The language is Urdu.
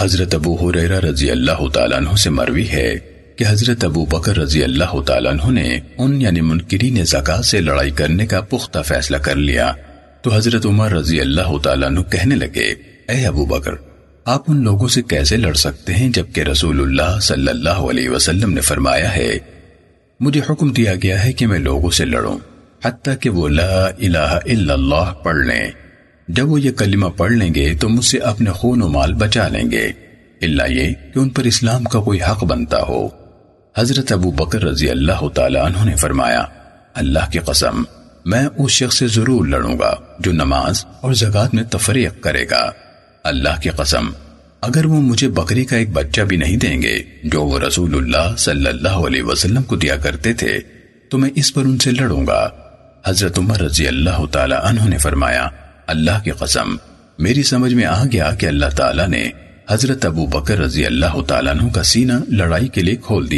حضرت ابو حریرہ رضی اللہ تعالیٰ عنہ سے مروی ہے کہ حضرت ابو بکر رضی اللہ تعالیٰ عنہ نے ان یعنی منکرین زکاة سے لڑائی کرنے کا پختہ فیصلہ کر لیا۔ تو حضرت عمر رضی اللہ تعالیٰ عنہ کہنے لگے، اے ابو بکر، آپ ان لوگوں سے کیسے لڑ سکتے ہیں جبکہ رسول اللہ صلی اللہ علیہ وسلم نے فرمایا ہے، مجھے حکم دیا گیا ہے کہ میں لوگوں سے لڑوں، حتیٰ کہ وہ اللہ اللہ پڑھ لیں۔ جب وہ یہ کلمہ پڑھ لیں گے تو مجھ سے اپنے خون و مال بچا لیں گے۔ اللہ یہ کہ ان پر اسلام کا کوئی حق بنتا ہو۔ حضرت ابو بکر رضی اللہ تعالیٰ عنہ نے فرمایا، اللہ کی قسم، میں اس شخص سے ضرور لڑوں گا جو نماز اور زکاة میں تفریق کرے گا۔ اللہ کی قسم، اگر وہ مجھے بکری کا ایک بچہ بھی نہیں دیں گے جو وہ رسول اللہ صلی اللہ علیہ وسلم کو دیا کرتے تھے، تو میں اس پر ان سے لڑوں گا۔ حضرت عمر رضی اللہ تعالیٰ انہوں نے فرمایا دیا کرتے تھے تو میں اس پر ان سے لڑوں گا حضرت عمر رضی اللہ تعالی عنہ نے فرمایا اللہ کی قسم میری سمجھ میں آ گیا کہ اللہ تعالیٰ نے حضرت ابو بکر رضی اللہ تعالیٰ عنہ کا سینہ لڑائی کے لیے کھول